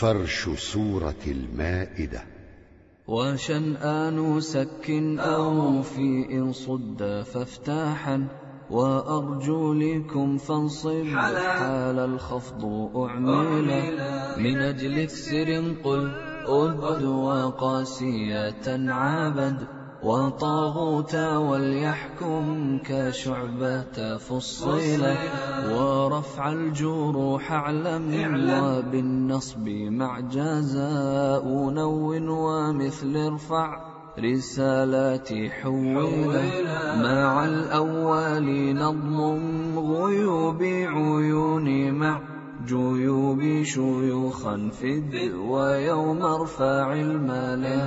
فرش سورة المائدة. وشنآن سك أو في إن صد فافتاحا وأرجلكم فانصب حال الخفض أعملا من أجل اكسر قل أد وقاسية عابد. وطاغوت وليحكم كشعبة فصيلة الجروح اعلم وبالنصب مع جزاء نو ومثل ارفع رسالاتي حويلة مع الأول نظم غيوب عيوني مع جيوب شيوخا فد ويوم ارفع الملا.